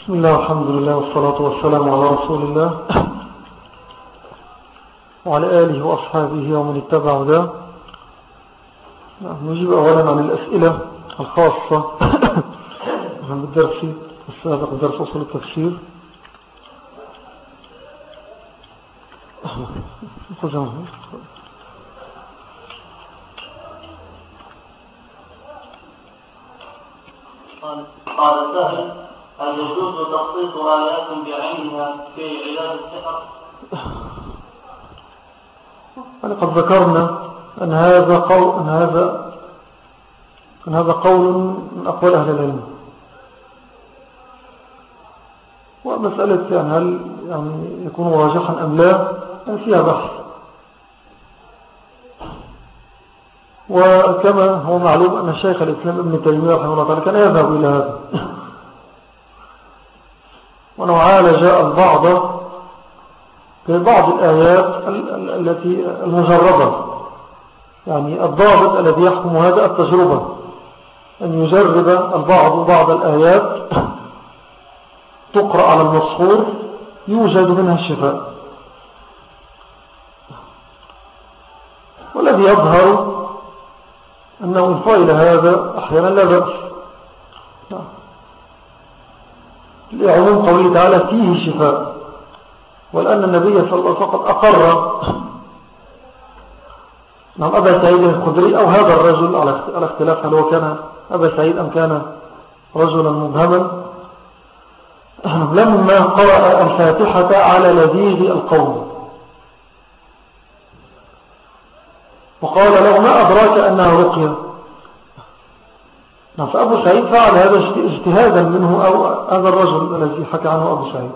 بسم الله والحمد لله والصلاة والسلام على رسول الله. وعلى آله وأصحابه ومن اتبع ذا نجيب أولا عن الأسئلة الخاصة. عن الدرس السابق درس أصول التفسير. قال سهل. هل يجوز تخصيص آيات بعينها في علاج السحر؟ يعني قد ذكرنا أن هذا قول أن هذا أن هذا قول من أقوال أهل العلم. ومسألة يعني هل يعني يكون راجحا أم لا فيها بحث. وكما هو معلوم أن الشيخ الإسلام ابن تيمية رحمه الله تعالى كان يذهب إلى هذا. وأنه عالج البعض في بعض الآيات التي المجربة يعني الضابط الذي يحكم هذا التجربة أن يجرب البعض بعض الآيات تقرأ على المصحور يوجد منها الشفاء. والذي يظهر أنه إن فعل هذا أحيانا لا بأس. لعموم قوله تعالى فيه شفاء ولأن النبي صلى الله عليه وسلم فقط أقر. نعم أبا سعيد الخدري أو هذا الرجل على اختلاف هل هو كان أبا سعيد أم كان رجلا مبهما. لما قرأ الفاتحة على لذيذ القوم. وقال له ما أدراك أنها رقية؟ نعم، فأبو سعيد فعل هذا اجتهادا منه أو هذا الرجل الذي حكى عنه أبو سعيد.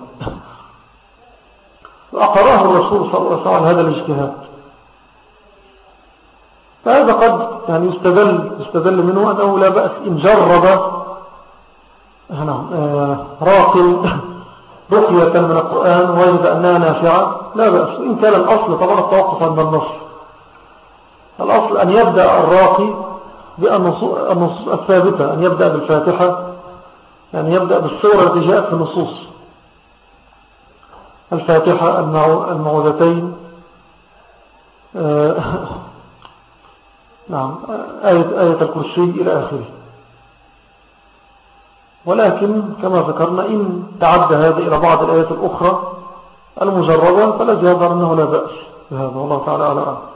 وأقراه الرسول صلى الله عليه وسلم هذا الاجتهاد. فهذا قد يعني يستدل, يستدل منه أنه لا بأس إن جرب نعم، آه، راقل رقية من القرآن وجد أنها نافعة لا بأس. إن كان الأصل طبعا التوقف عند النص. الأصل أن يبدأ الراقي بالنصوص الثابتة أن يبدأ بالفاتحة يعني يبدأ بالصورة التي جاءت في النصوص. الفاتحة المعوذتين. آه، نعم آية, آية الكرسي إلى آخره. ولكن كما ذكرنا إن تعدى هذا إلى بعض الآيات الأخرى المجربة فالذي يظهر أنه لا بأس بهذا. والله تعالى على أعلم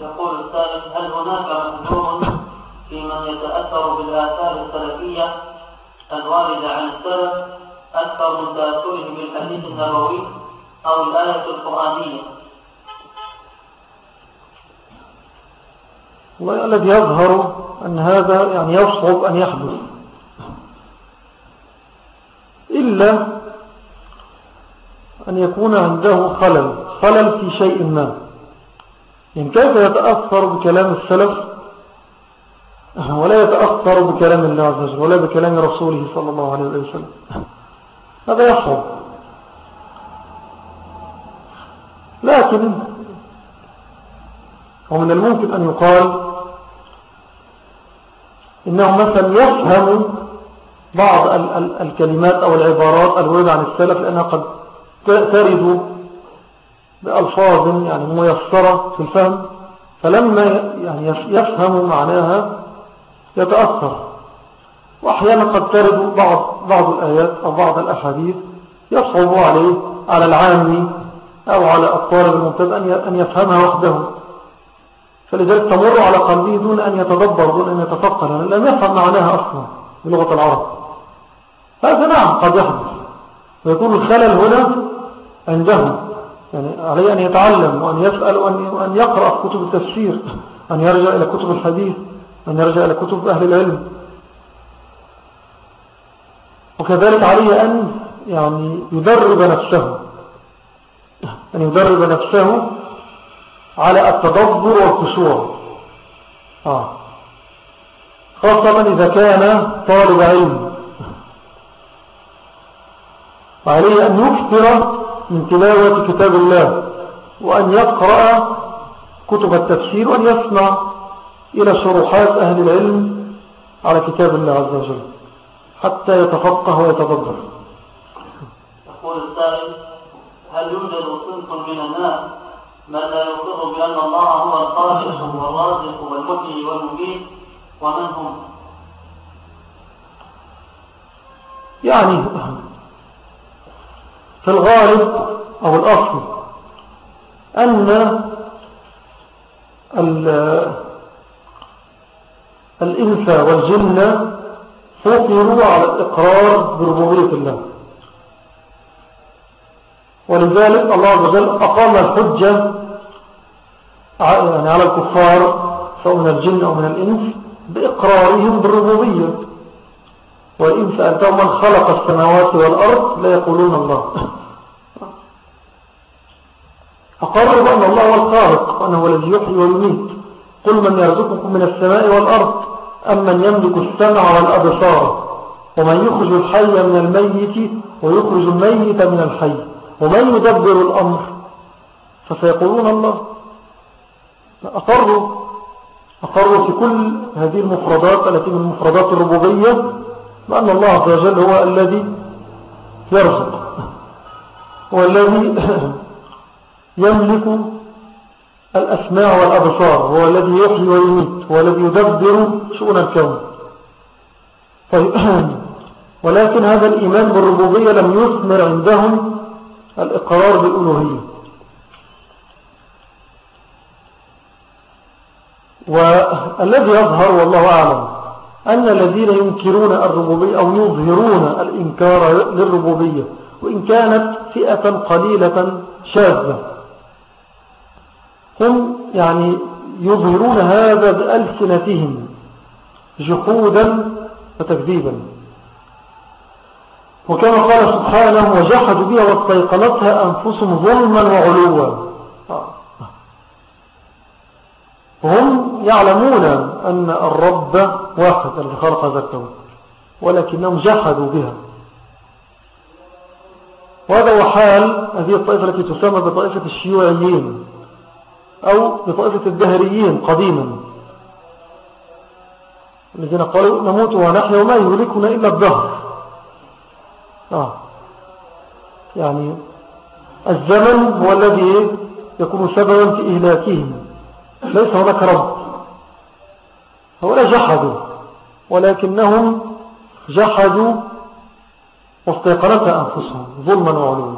يقول الثالث هل هناك مهجور في من يتأثر بالآثار السلفية الواردة عن السلف أكثر من تأثره بالحديث النبوي أو الآية القرآنية؟ والذي يظهر أن هذا يعني يصعب أن يحدث. إلا أن يكون عنده خلل خلل في شيء ما. إن كيف يتأثر بكلام السلف؟ ولا يتأثر بكلام الله عز وجل ولا بكلام رسوله صلى الله عليه وسلم. هذا يحصل لكن ومن الممكن أن يقال إنه مثلا يفهم بعض الكلمات أو العبارات الواردة عن السلف لأنها قد ترد بألفاظ يعني ميسرة في الفهم فلما يعني يفهم معناها يتأثر. وأحيانا قد ترد بعض, بعض الآيات أو بعض الأحاديث يصعب عليه على العام أو على الطالب الممتد أن يفهمها وحده. فلذلك تمر على قلبه دون أن يتدبر دون أن يتفقر لم يفهم معناها أصلا بلغة العرب. هذا نعم قد يحدث. ويكون الخلل هنا عندهم. يعني عليه أن يتعلم وأن يسأل وأن يقرأ كتب التفسير أن يرجع إلى كتب الحديث أن يرجع إلى كتب أهل العلم. وكذلك عليه أن يعني يدرب نفسه أن يدرب نفسه على التدبر والخشوع. آه. خاصة إذا كان طالب علم. وعليه أن يكثر من تلاوة كتاب الله وأن يقرأ كتب التفسير وأن يسمع إلى شروحات أهل العلم على كتاب الله عز وجل حتى يتفقه ويتدبر يقول السائل هل يوجد صنف من الناس من لا يقر بأن الله هو الخالق والرازق والمحيي والمميت ومن هم؟ يعني في الغالب أو الأصل أن الإنس والجن فطروا على الإقرار بربوبية الله. ولذلك الله عز وجل أقام الحجة يعني على الكفار سواء من الجن أو من الإنس بإقرارهم بالربوبية. وإن سألتهم من خلق السماوات والأرض لا يقولون الله. أقروا بأن الله هو الخالق وأنه الذي يحيي ويميت. قل من يرزقكم من السماء والأرض أم من يملك السمع والأبصار؟ ومن يخرج الحي من الميت ويخرج الميت من الحي. ومن يدبر الأمر؟ فسيقولون الله. أقروا أقروا في كل هذه المفردات التي من مفردات الربوبية بأن الله عز وجل هو الذي يرزق. هو الذي يملك الأسماع والأبصار هو الذي يحيي ويميت هو الذي يدبر شؤون الكون. طيب ولكن هذا الإيمان بالربوبية لم يثمر عندهم الإقرار بالألوهية. والذي يظهر والله أعلم أن الذين ينكرون الربوبية أو يظهرون الإنكار للربوبية وإن كانت فئة قليلة شاذة هم يعني يظهرون هذا بألسنتهم جحودا وتكذيبا. وكما قال سبحانه وجحدوا بها واستيقنتها أنفسهم ظلما وعلوا. هم يعلمون أن الرب واحد الذي خلق هذا الكون ولكنهم جحدوا بها. وهذا هو حال هذه الطائفة التي تسمى بطائفة الشيوعيين. أو بطائفة الدهريين قديما. الذين قالوا نموت ونحيا وما يهلكنا إلا الدهر. آه. يعني الزمن هو الذي يكون سببا في إهلاكهم. ليس هناك رب. هؤلاء جحدوا ولكنهم جحدوا واستيقنت أنفسهم ظلما وعلوا.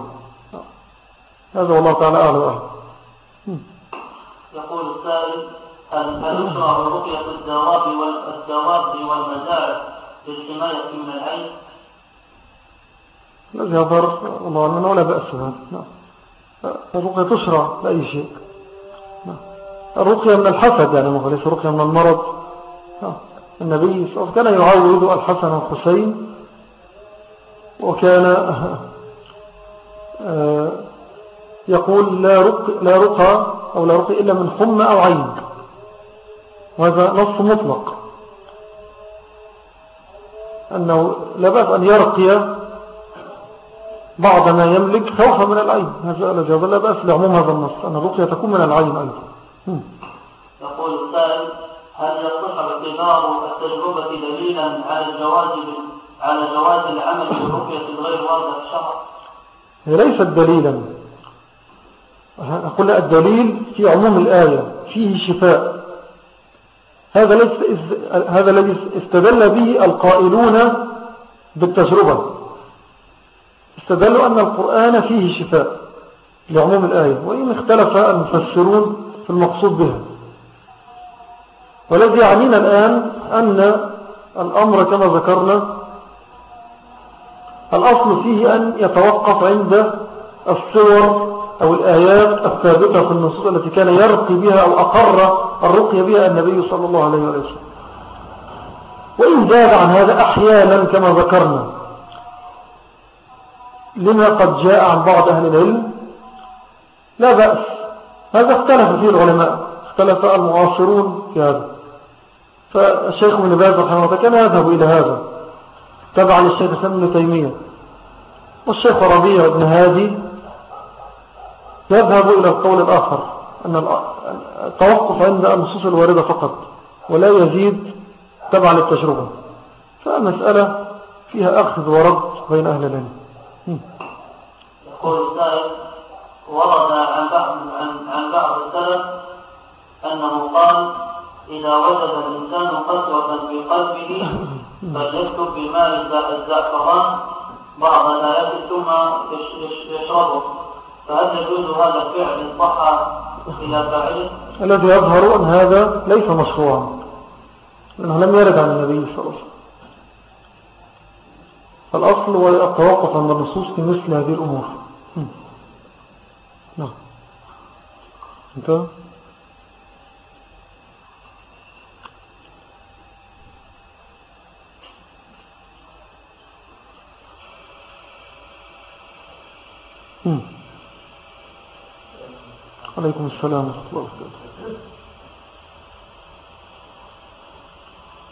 هذا والله تعالى أعلى وأعلى يقول السائل هل يشرع رقية الدواب والدواب والمزارع للحماية من العين؟ الذي يظهر الله أننا ولا بأس نعم. الرقية تشرع لأي شيء نعم. الرقية من الحسد يعني ليس رقية من المرض نعم. النبي صلى الله عليه وسلم كان يعود الحسن والحسين وكان آه، يقول لا رقى, لا رقى أو لا رقى إلا من حمى أو عين. وهذا نص مطلق. أنه لا بأس أن يرقي بعض ما يملك خوفا من العين. هذا لا بأس لعموم هذا النص أن الرقية تكون من العين أيضا. يقول السائل هل يصح اعتبار التجربة دليلا على الجواز على جواز العمل بالرقية غير واردة في؟ هي ليست دليلا. قلنا الدليل في عموم الآية فيه شفاء. هذا هذا الذي استدل به القائلون بالتجربة. استدلوا أن القرآن فيه شفاء لعموم الآية وإن اختلف المفسرون في المقصود بها. والذي يعنينا الآن أن الأمر كما ذكرنا الأصل فيه أن يتوقف عند الصور أو الآيات الثابتة في النصوص التي كان يرقي بها أو أقر الرقي بها النبي صلى الله عليه وسلم. وإن زاد عن هذا أحيانا كما ذكرنا لما قد جاء عن بعض أهل العلم لا بأس. هذا اختلف فيه العلماء اختلف المعاصرون في هذا. فالشيخ ابن باز رحمه الله كان يذهب إلى هذا تبع للشيخ سلم بن تيمية. والشيخ ربيع بن هادي يذهب إلى القول الآخر أن التوقف عند النصوص الواردة فقط ولا يزيد تبع للتجربة فمسألة فيها أخذ ورد بين أهل العلم. يقول السائل ورد عن بعض, عن بعض السلف أنه قال إذا وجد الإنسان قسوة في قلبه فليكتب بماء الزعفران بعض الآيات ثم يشربه فهل يجوز هذا الفعل إن إلى فاعله؟ الذي يظهر أن هذا ليس مشروعا لأنه لم يرد عن النبي صلى الله عليه وسلم. الأصل هو التوقف عند النصوص في مثل هذه الأمور. نعم. انت عليكم السلام ورحمة الله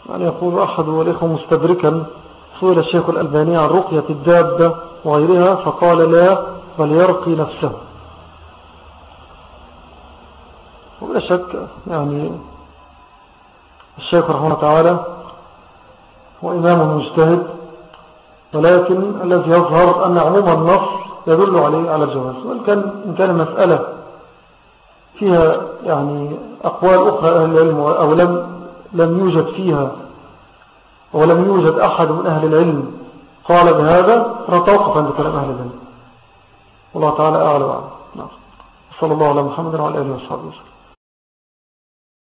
يعني يقول أحد والإخوة مستدركا سئل الشيخ الألباني عن رقية الدابة وغيرها فقال لا بل يرقي نفسه. وبلا شك يعني الشيخ رحمه تعالى هو إمام مجتهد ولكن الذي يظهر أن عموم النص يدل عليه على الجواز وإن كان, إن كان مسألة فيها يعني أقوال أخرى أهل العلم أو لم, لم يوجد فيها ولم يوجد أحد من أهل العلم قال بهذا فتوقف عند كلام أهل العلم. والله تعالى أعلى وعلى نعم. صلى الله على محمد وعلى آله وصحبه وسلم.